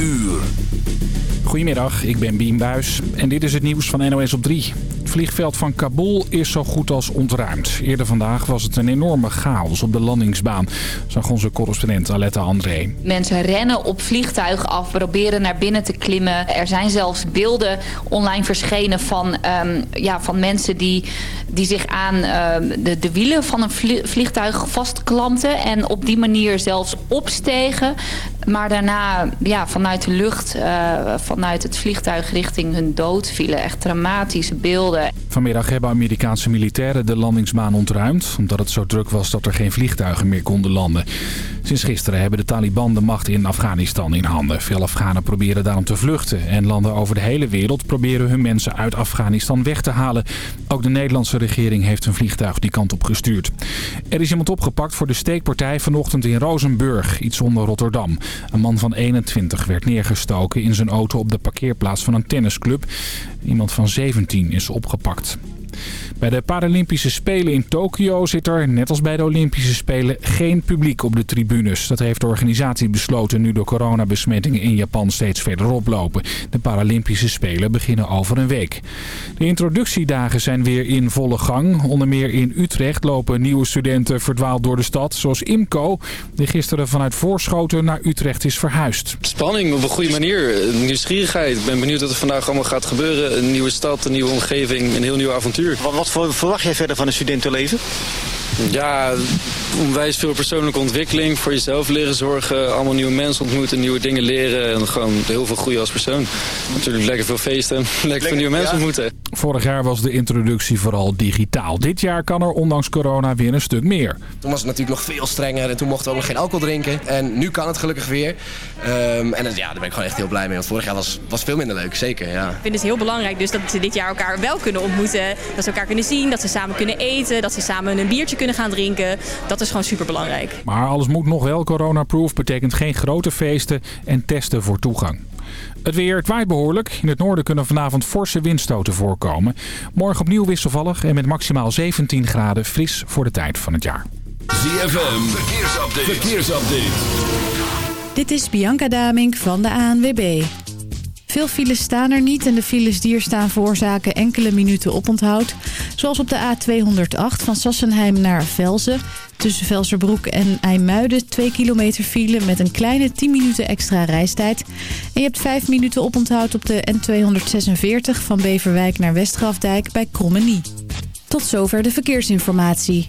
uur. Goedemiddag, ik ben Bien Buis en dit is het nieuws van NOS op 3. Het vliegveld van Kabul is zo goed als ontruimd. Eerder vandaag was het een enorme chaos op de landingsbaan, zag onze correspondent Aletta André. Mensen rennen op vliegtuigen af, proberen naar binnen te klimmen. Er zijn zelfs beelden online verschenen van, ehm, ja, van mensen die, die zich aan ehm, de, de wielen van een vliegtuig vastklampten. En op die manier zelfs opstegen. Maar daarna ja, vanuit de lucht, uh, vanuit het vliegtuig richting hun dood vielen. Echt dramatische beelden. Vanmiddag hebben Amerikaanse militairen de landingsbaan ontruimd... omdat het zo druk was dat er geen vliegtuigen meer konden landen. Sinds gisteren hebben de Taliban de macht in Afghanistan in handen. Veel Afghanen proberen daarom te vluchten. En landen over de hele wereld proberen hun mensen uit Afghanistan weg te halen. Ook de Nederlandse regering heeft een vliegtuig die kant op gestuurd. Er is iemand opgepakt voor de steekpartij vanochtend in Rozenburg, iets onder Rotterdam. Een man van 21 werd neergestoken in zijn auto op de parkeerplaats van een tennisclub. Iemand van 17 is opgepakt. Bij de Paralympische Spelen in Tokio zit er, net als bij de Olympische Spelen, geen publiek op de tribunes. Dat heeft de organisatie besloten nu de coronabesmettingen in Japan steeds verder oplopen. De Paralympische Spelen beginnen over een week. De introductiedagen zijn weer in volle gang. Onder meer in Utrecht lopen nieuwe studenten verdwaald door de stad, zoals Imco, die gisteren vanuit Voorschoten naar Utrecht is verhuisd. Spanning op een goede manier, nieuwsgierigheid. Ik ben benieuwd wat er vandaag allemaal gaat gebeuren. Een nieuwe stad, een nieuwe omgeving, een heel nieuw avontuur. Wat verwacht jij verder van een studentenleven? Ja, onwijs veel persoonlijke ontwikkeling. Voor jezelf leren zorgen. Allemaal nieuwe mensen ontmoeten. Nieuwe dingen leren. En gewoon heel veel groeien als persoon. Natuurlijk lekker veel feesten. Lekker, veel nieuwe mensen ontmoeten. Vorig jaar was de introductie vooral digitaal. Dit jaar kan er ondanks corona weer een stuk meer. Toen was het natuurlijk nog veel strenger. En toen mochten we ook nog geen alcohol drinken. En nu kan het gelukkig weer. Um, en ja, daar ben ik gewoon echt heel blij mee. Want vorig jaar was, was veel minder leuk. Zeker, ja. Ik vind het heel belangrijk dus dat ze dit jaar elkaar wel kunnen ontmoeten. Dat ze elkaar kunnen zien. Dat ze samen kunnen eten. Dat ze samen een biertje kunnen kunnen gaan drinken. Dat is gewoon super belangrijk. Maar alles moet nog wel coronaproof. Betekent geen grote feesten en testen voor toegang. Het weer, het waait behoorlijk. In het noorden kunnen vanavond forse windstoten voorkomen. Morgen opnieuw wisselvallig en met maximaal 17 graden fris voor de tijd van het jaar. ZFM, verkeersupdate. verkeersupdate. Dit is Bianca Damink van de ANWB. Veel files staan er niet en de files die er staan veroorzaken enkele minuten oponthoud. Zoals op de A208 van Sassenheim naar Velzen. Tussen Velserbroek en IJmuiden 2 kilometer file met een kleine 10 minuten extra reistijd. En je hebt 5 minuten oponthoud op de N246 van Beverwijk naar Westgrafdijk bij Krommenie. Tot zover de verkeersinformatie.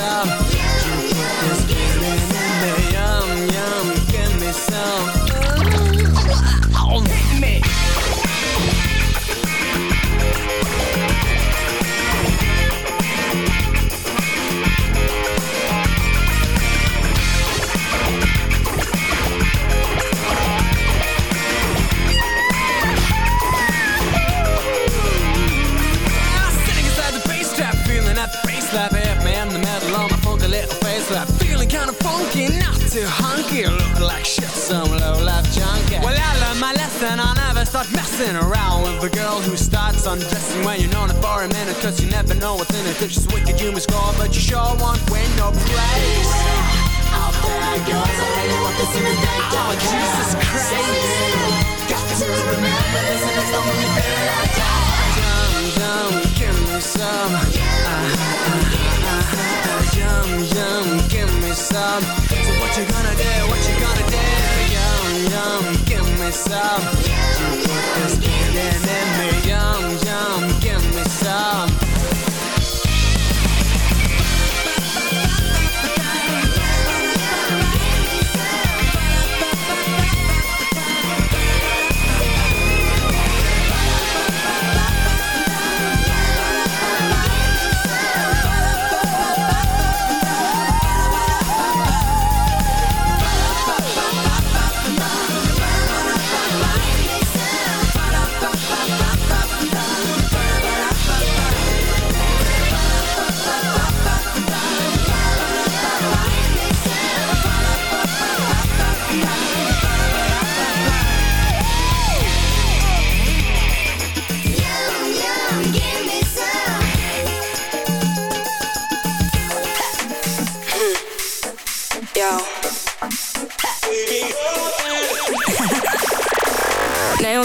Give start messing around with a girl who starts undressing when you're known for a minute, cause you never know what's in it. If she's wicked, you must score, but you sure won't win no praise. Out there goes, I really want this in the day. Oh, Jesus Christ. Got to remember this, and it's the only thing I got. Yum, yum, give me some. Uh, uh, uh, yum, yum, give me some. So what you gonna do? What you gonna do? Yum, give me some. Yum, yum, give me some.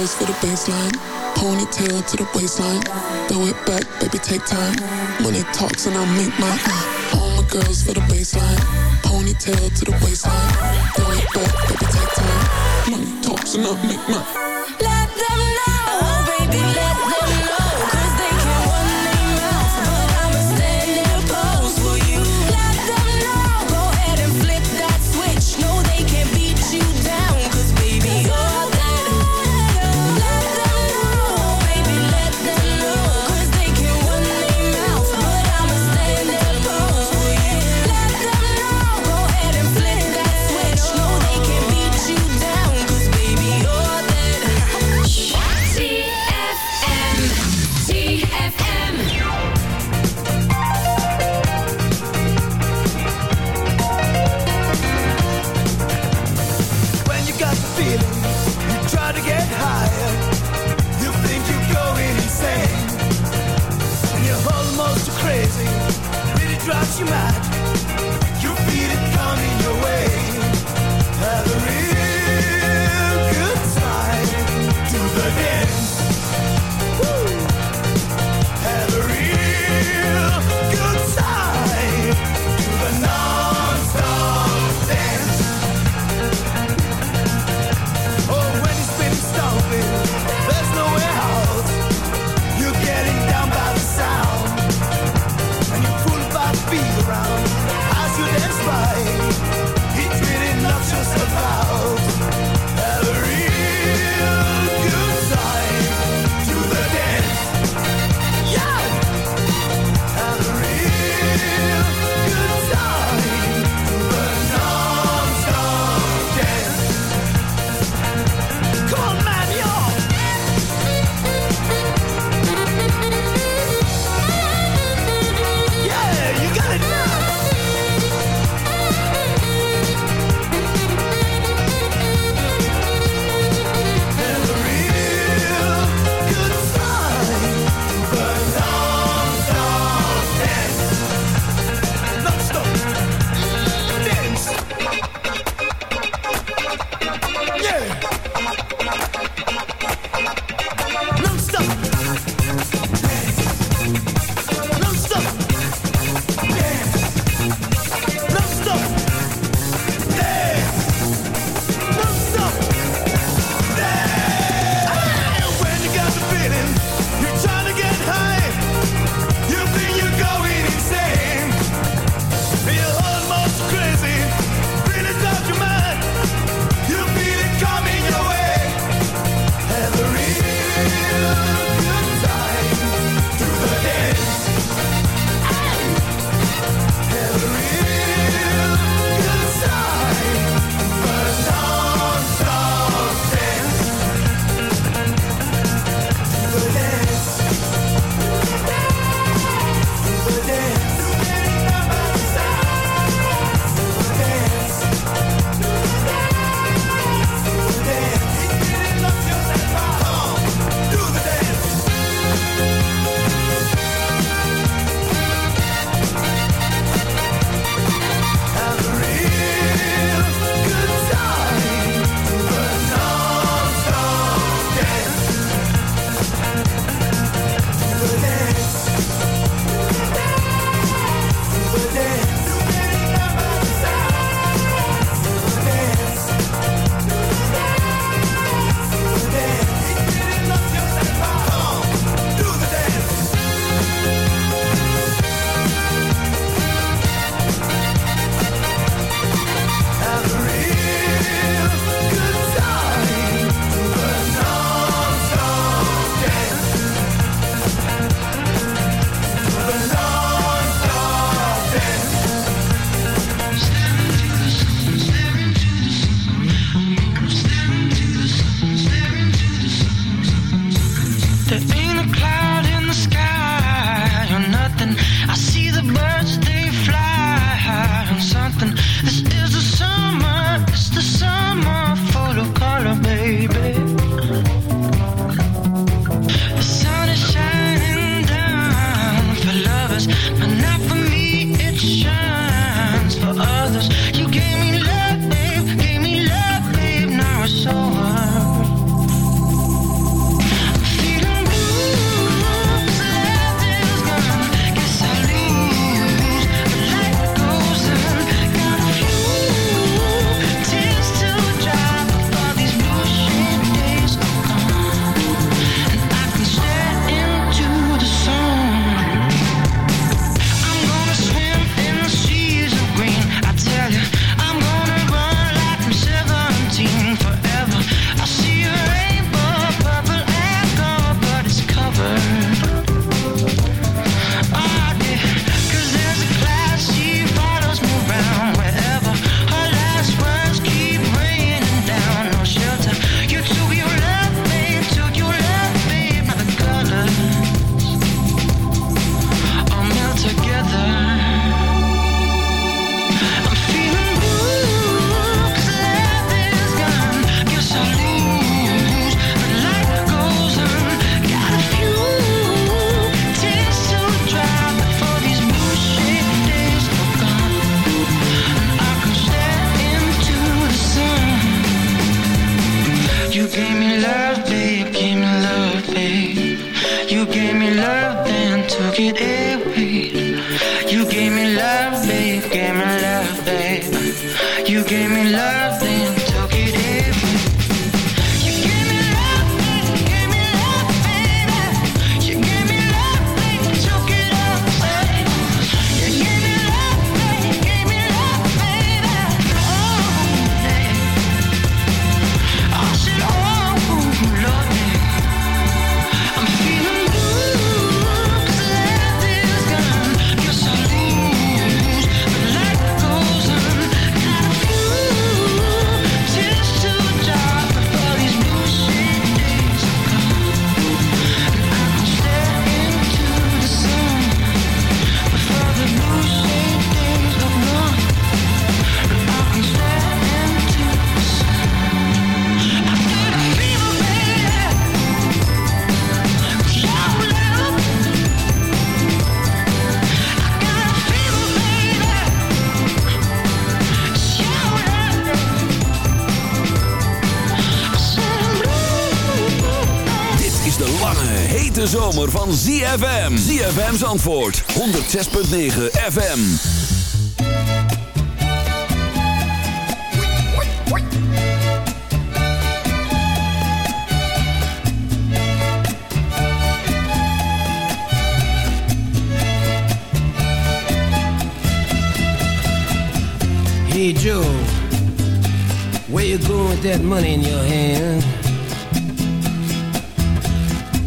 Girls for the baseline. Ponytail to the waistline. Throw it back, baby, take time. Money talks and I'll make my uh. All my girls for the baseline. Ponytail to the waistline. Throw it back, baby, take time. Money talks and I'll make my Let them know, oh baby, let hete zomer van ZFM. ZFM's antwoord, 106.9 FM. Hey Joe, where you going with that money in your hand?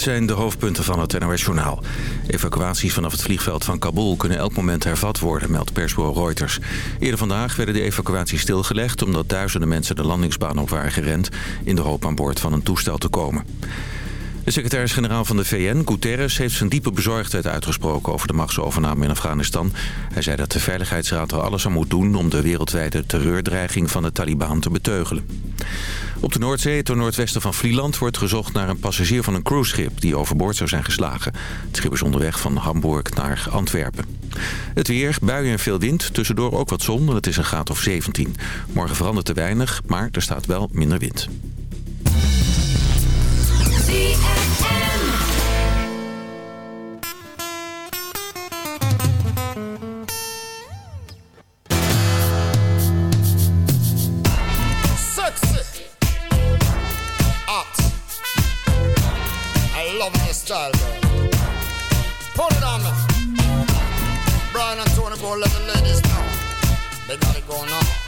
Dit zijn de hoofdpunten van het NOS-journaal. Evacuaties vanaf het vliegveld van Kabul kunnen elk moment hervat worden, meldt persbureau Reuters. Eerder vandaag werden de evacuaties stilgelegd... omdat duizenden mensen de landingsbaan op waren gerend... in de hoop aan boord van een toestel te komen. De secretaris-generaal van de VN, Guterres, heeft zijn diepe bezorgdheid uitgesproken over de machtsovername in Afghanistan. Hij zei dat de Veiligheidsraad er alles aan moet doen om de wereldwijde terreurdreiging van de Taliban te beteugelen. Op de Noordzee, ten noordwesten van Vlieland, wordt gezocht naar een passagier van een cruiseschip die overboord zou zijn geslagen. Het schip is onderweg van Hamburg naar Antwerpen. Het weer, buien en veel wind, tussendoor ook wat zon het is een graad of 17. Morgen verandert te weinig, maar er staat wel minder wind. Go let the ladies know. They got it going on.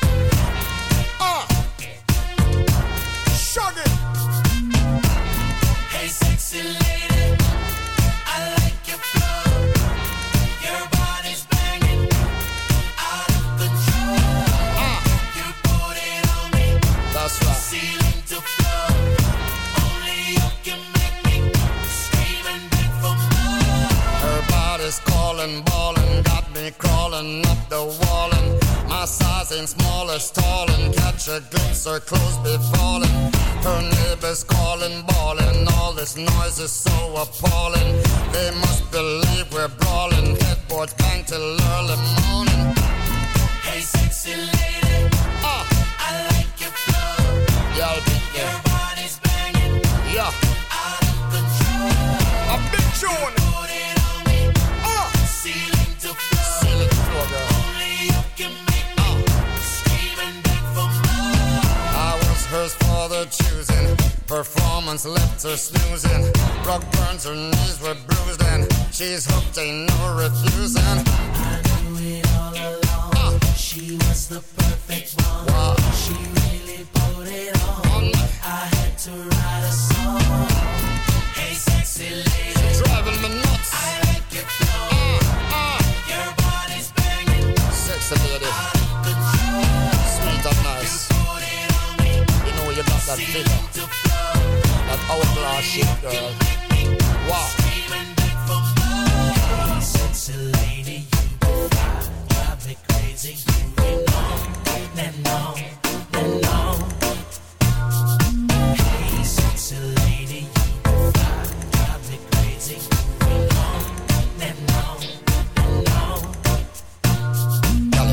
And catch a glimpse, her clothes be falling. Her neighbors calling, bawling. All this noise is so appalling. They must believe we're brawling. Headboard bang till early morning. Hey, sexy lady, Ah, I like your flow. yeah, Your body's banging, yeah. out of control. A big tune. For the choosing. Performance left her snoozing. Rock burns, her knees were bruised, and she's hooked, ain't no refusing. I knew it all along. She was the perfect one. Wow. She really put it on. On. I had to write a song. Hey, sexy lady, Driving me nuts. I like your flow. Ah, ah. Your body's banging, Sexy lady, out You that figure, that hourglass girl. Wow. Sexy lady, you drive me crazy. Lady, you drive me crazy.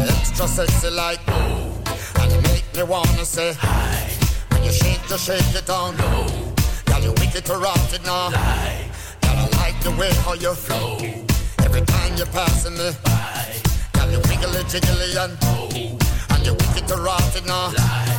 Extra sexy like me, and you make me wanna say hi. You shake, it down. low. Girl, you wicked to rot it now. Girl, I like the way how you flow. Every time you're passing me by. Girl, you wiggly jiggly and oh, and you wicked to rot it now. Girl,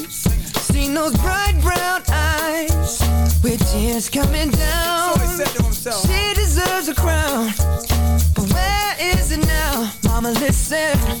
said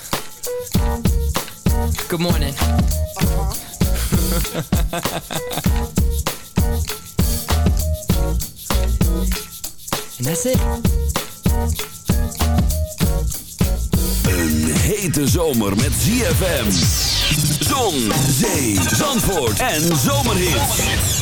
Good morning. Uh -huh. Een hete zomer met ZFM. Zon, zee, zandvoort en zomerhit.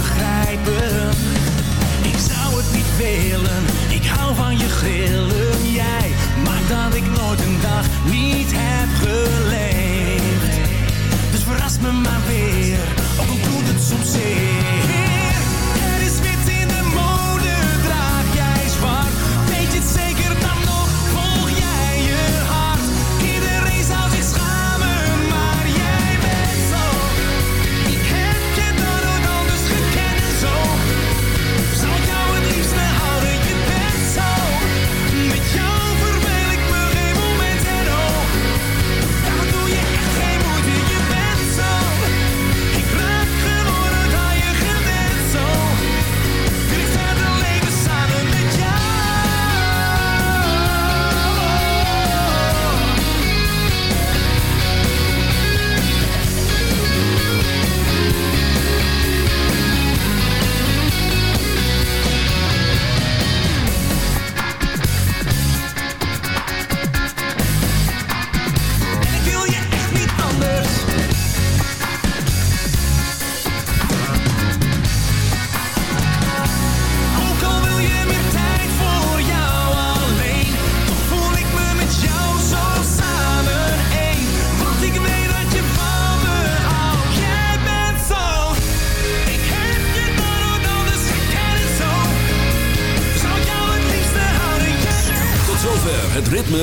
begrijpen. Ik zou het niet willen, ik hou van je grillen. Jij maakt dat ik nooit een dag niet heb geleefd. Dus verras me maar weer, ook al doet het soms zeer.